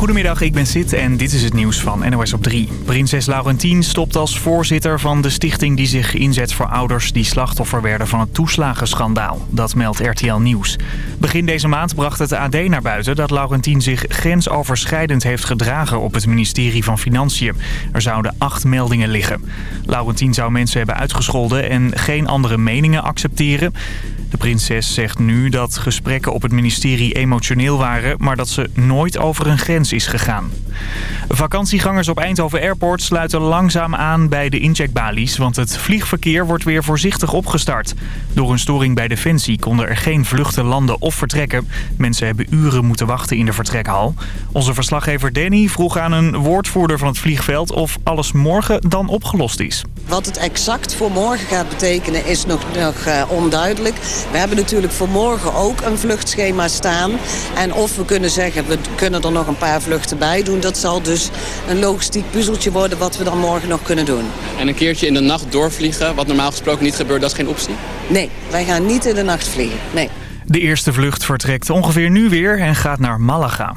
Goedemiddag, ik ben Sid en dit is het nieuws van NOS op 3. Prinses Laurentien stopt als voorzitter van de stichting die zich inzet voor ouders die slachtoffer werden van het toeslagenschandaal. Dat meldt RTL Nieuws. Begin deze maand bracht het AD naar buiten dat Laurentien zich grensoverschrijdend heeft gedragen op het ministerie van Financiën. Er zouden acht meldingen liggen. Laurentien zou mensen hebben uitgescholden en geen andere meningen accepteren. De prinses zegt nu dat gesprekken op het ministerie emotioneel waren... maar dat ze nooit over een grens is gegaan. Vakantiegangers op Eindhoven Airport sluiten langzaam aan bij de incheckbalies... want het vliegverkeer wordt weer voorzichtig opgestart. Door een storing bij Defensie konden er geen vluchten landen of vertrekken. Mensen hebben uren moeten wachten in de vertrekhal. Onze verslaggever Danny vroeg aan een woordvoerder van het vliegveld... of alles morgen dan opgelost is. Wat het exact voor morgen gaat betekenen is nog, nog uh, onduidelijk. We hebben natuurlijk voor morgen ook een vluchtschema staan. En of we kunnen zeggen, we kunnen er nog een paar vluchten bij doen... dat zal dus een logistiek puzzeltje worden wat we dan morgen nog kunnen doen. En een keertje in de nacht doorvliegen, wat normaal gesproken niet gebeurt, dat is geen optie? Nee, wij gaan niet in de nacht vliegen, nee. De eerste vlucht vertrekt ongeveer nu weer en gaat naar Malaga.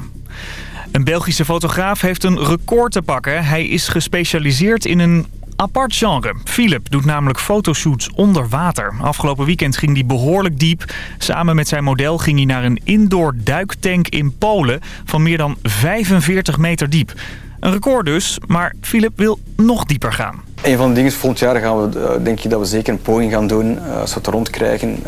Een Belgische fotograaf heeft een record te pakken. Hij is gespecialiseerd in een apart genre. Philip doet namelijk fotoshoots onder water. Afgelopen weekend ging hij behoorlijk diep. Samen met zijn model ging hij naar een indoor duiktank in Polen van meer dan 45 meter diep. Een record dus, maar Philip wil nog dieper gaan. Een van de dingen volgend jaar gaan we, denk je dat we zeker een poging gaan doen, als we het rondkrijgen.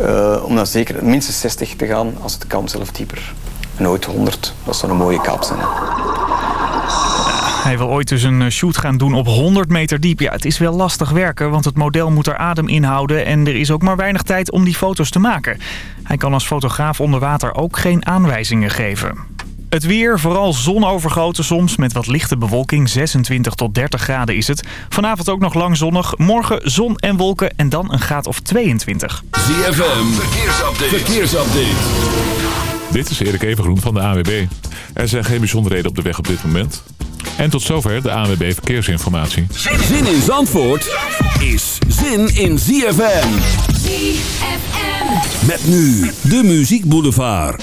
Uh, om dan zeker minstens 60 te gaan, als het kan zelf dieper. Nooit 100, dat zou een mooie kaap zijn. Hij wil ooit dus een shoot gaan doen op 100 meter diep. Ja, het is wel lastig werken, want het model moet er adem inhouden... en er is ook maar weinig tijd om die foto's te maken. Hij kan als fotograaf onder water ook geen aanwijzingen geven. Het weer, vooral zonovergoten soms met wat lichte bewolking. 26 tot 30 graden is het. Vanavond ook nog lang zonnig. Morgen zon en wolken en dan een graad of 22. ZFM, verkeersupdate. verkeersupdate. Dit is Erik Evengroen van de AWB. Er zijn geen bijzonderheden op de weg op dit moment. En tot zover de ANWB Verkeersinformatie. Zin in Zandvoort is zin in ZFM. ZFM. Met nu de Muziek Boulevard.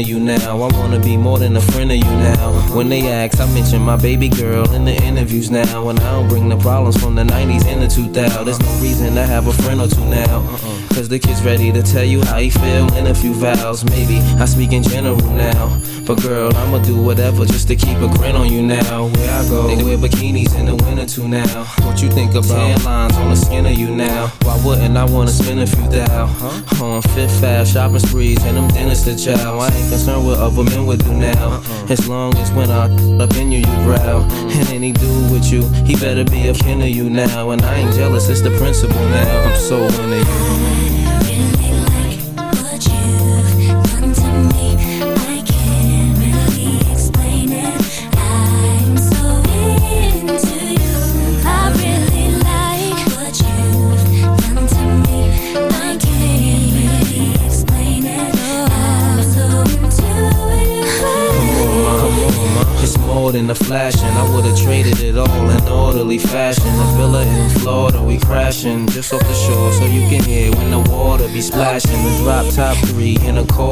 into you now. I wanna be more than a friend of you now. When they ask, I mention my baby girl in the interviews now. And I don't bring the problems from the 90s and the 2000s. There's no reason to have a friend or two now. Uh-uh. Cause the kid's ready to tell you how he feel in a few vows. Maybe I speak in general now. But girl, I'ma do whatever just to keep a grin on you now. Where I go, they wear bikinis in the winter too now. What you think about tan lines on the skin of you now? Why wouldn't I wanna spend a few thou? Huh? On Fifth Ave, shopping sprees, and them dinners to chow. I ain't concerned what other men would do now. Uh-uh. As long as when I up in you, you growl. And any dude with you, he better be a kin of you now. And I ain't jealous, it's the principle now. I'm so into you.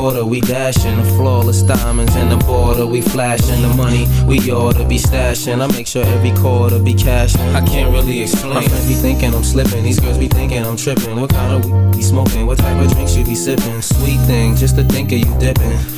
Quarter, we dashing. The flawless diamonds in the border, we flashing. The money we ought to be stashing. I make sure every quarter be cash. I can't really explain. My friends be thinking I'm slipping, these girls be thinking I'm tripping. What kind of weed be smoking? What type of drinks you be sipping? Sweet thing, just to think of you dipping.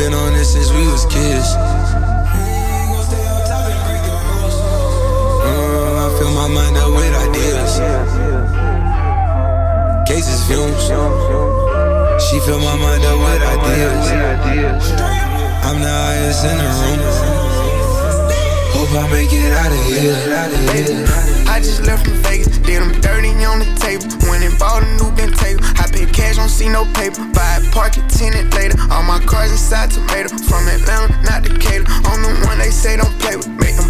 Been on this since we was kids. Uh, I fill my mind up with ideas. Cases fumes. She fill my mind up with ideas. I'm the highest in the room. Hope I make it out of here. I just left from Vegas, did them dirty on the table. Went and bought a new Bentayga. I pay cash, don't see no paper. Buy it, park it, tenant later. All my cars inside tomato. From Atlanta, not Decatur. I'm the one they say don't play with. Make them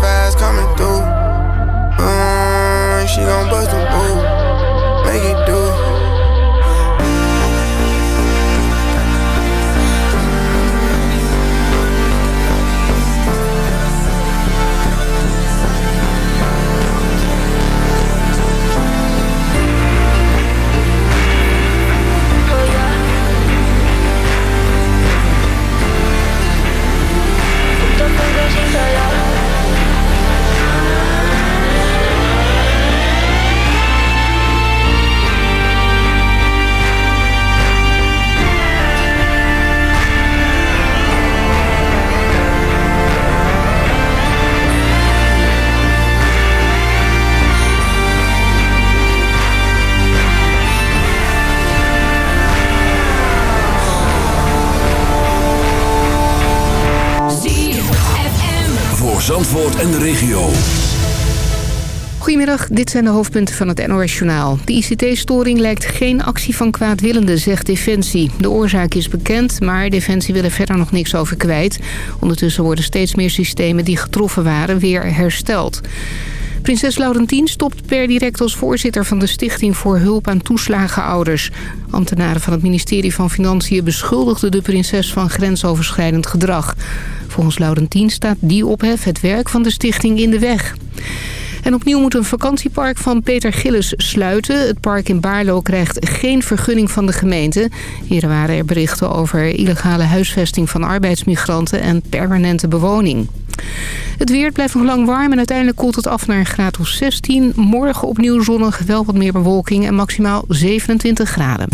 vibes coming through. Mm, she gon' bust a move, make it do. En de regio. Goedemiddag, dit zijn de hoofdpunten van het NOS-journaal. De ICT-storing lijkt geen actie van kwaadwillenden, zegt Defensie. De oorzaak is bekend, maar Defensie wil er verder nog niks over kwijt. Ondertussen worden steeds meer systemen die getroffen waren weer hersteld. Prinses Laurentien stopt per direct als voorzitter van de Stichting voor Hulp aan Toeslagenouders. Ambtenaren van het ministerie van Financiën beschuldigden de prinses van grensoverschrijdend gedrag. Volgens Laurentien staat die ophef het werk van de stichting in de weg. En opnieuw moet een vakantiepark van Peter Gillis sluiten. Het park in Baarlo krijgt geen vergunning van de gemeente. Hier waren er berichten over illegale huisvesting van arbeidsmigranten en permanente bewoning. Het weer blijft nog lang warm en uiteindelijk koelt het af naar een graad of 16. Morgen opnieuw zonnig, wel wat meer bewolking en maximaal 27 graden.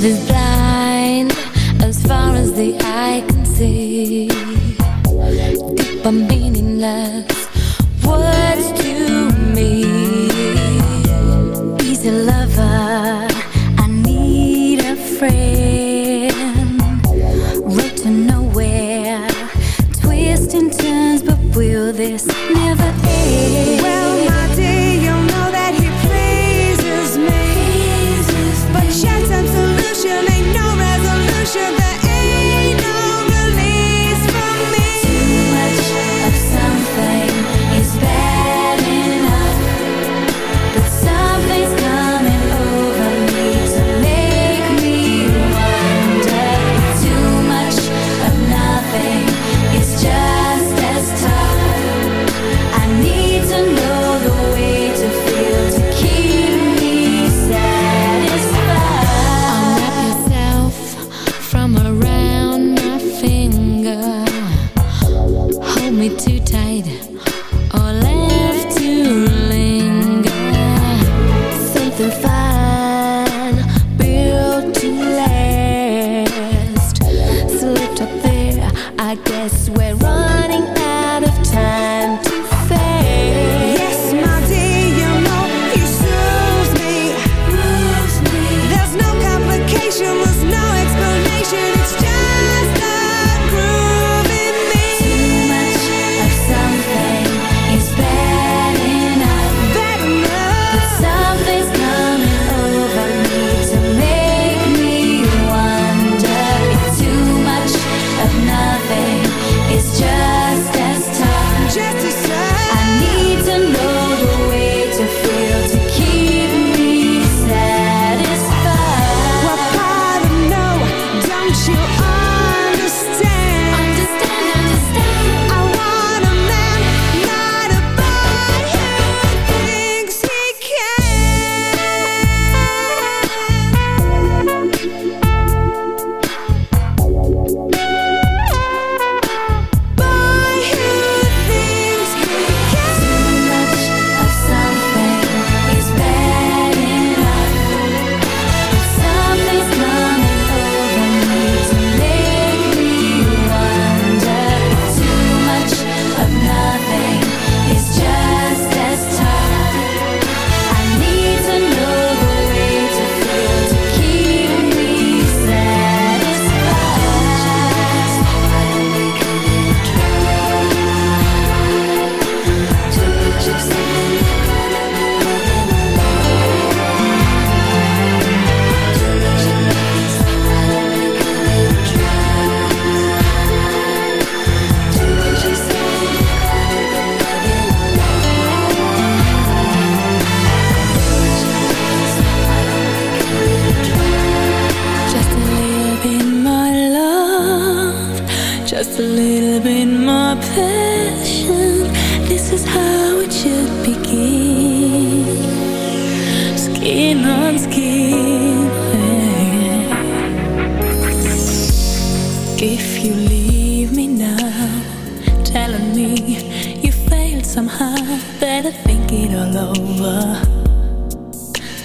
Love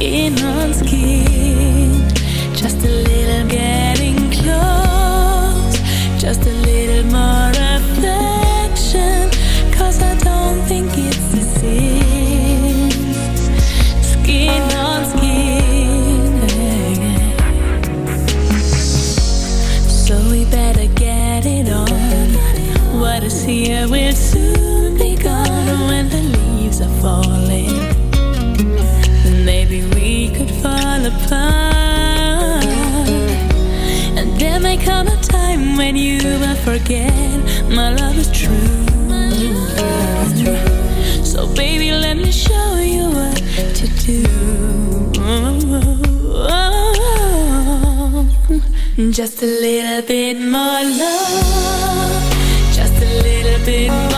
On skin. Just a little getting close. Just a little more I don't think it's a sin. Skin on skin. So we better get it on. What is And there may come a time when you will forget my love is true. So baby, let me show you what to do. Just a little bit more love, just a little bit more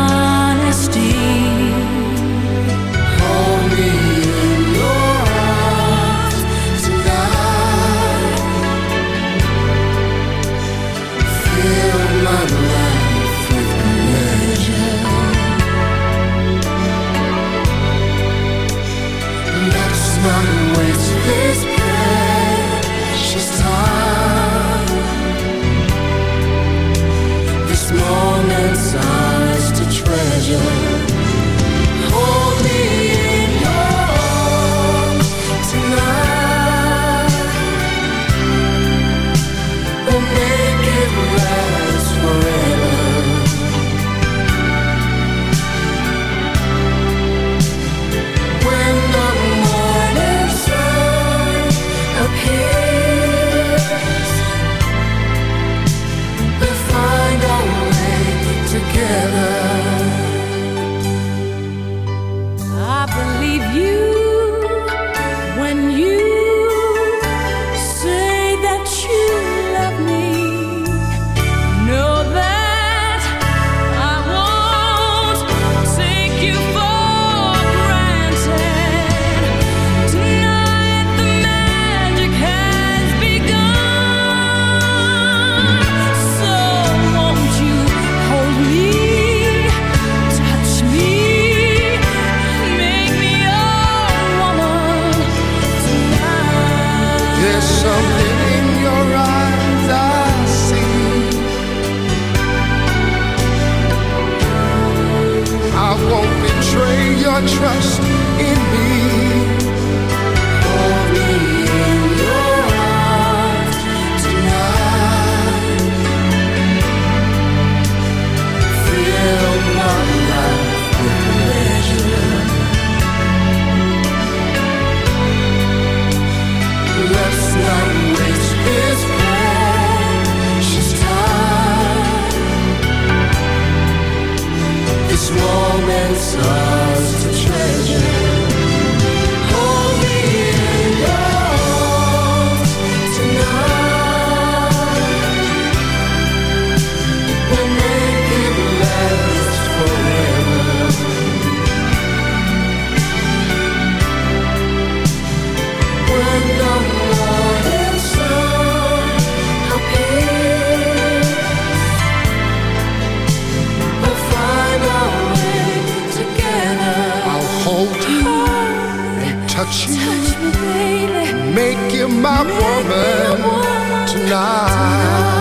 Touch you, make you my woman tonight.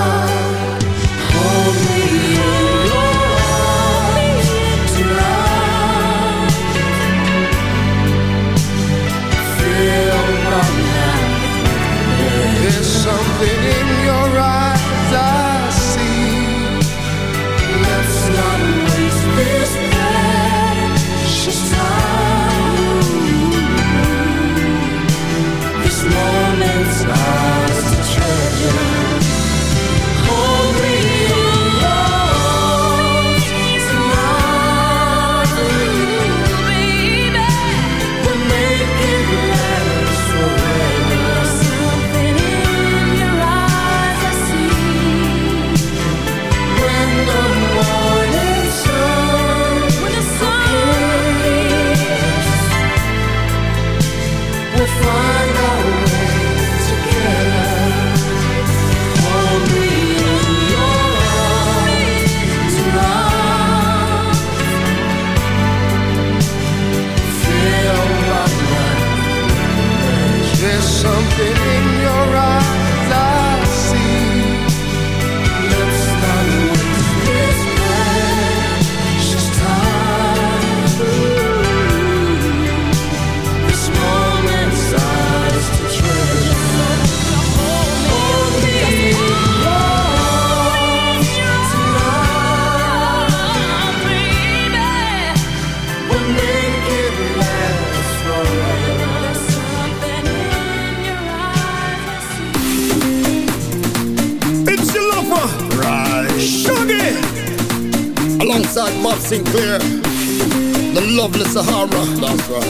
Alongside Bob Sinclair, the lovely Sahara. That's right.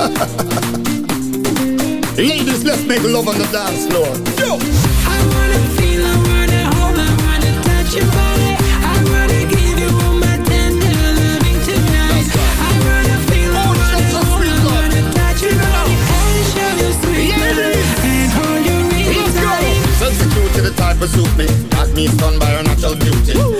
Ladies, let's make love on the dance floor. Yo. Touch your body. I wanna give you all my tender loving tonight. I wanna feel, I wanna hold, I wanna touch your body and show you sweet love and hold you really tight. Substitute to the type of suit me. Got me stunned by her natural beauty.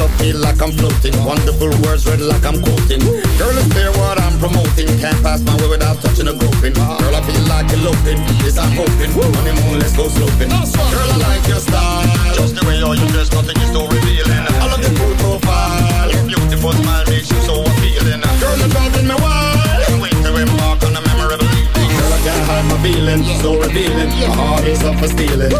Wings of feel like I'm floating. Wonderful words read like I'm quoting. Girl, it's clear what I'm promoting. Can't pass my way without touching a groping. Girl, I feel like eloping. Yes, I'm hoping. Honeymoon, let's go sloping. Girl, I like your style. Just the way how you dress, nothing is so revealing. I love your cool profile. Your beautiful smile makes you so appealing. Girl, you're driving me wild. Can't wait to embark on a memorable evening. Girl, I can't hide my feelings. So revealing. My heart is up for stealing.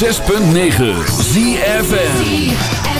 106.9 ZFN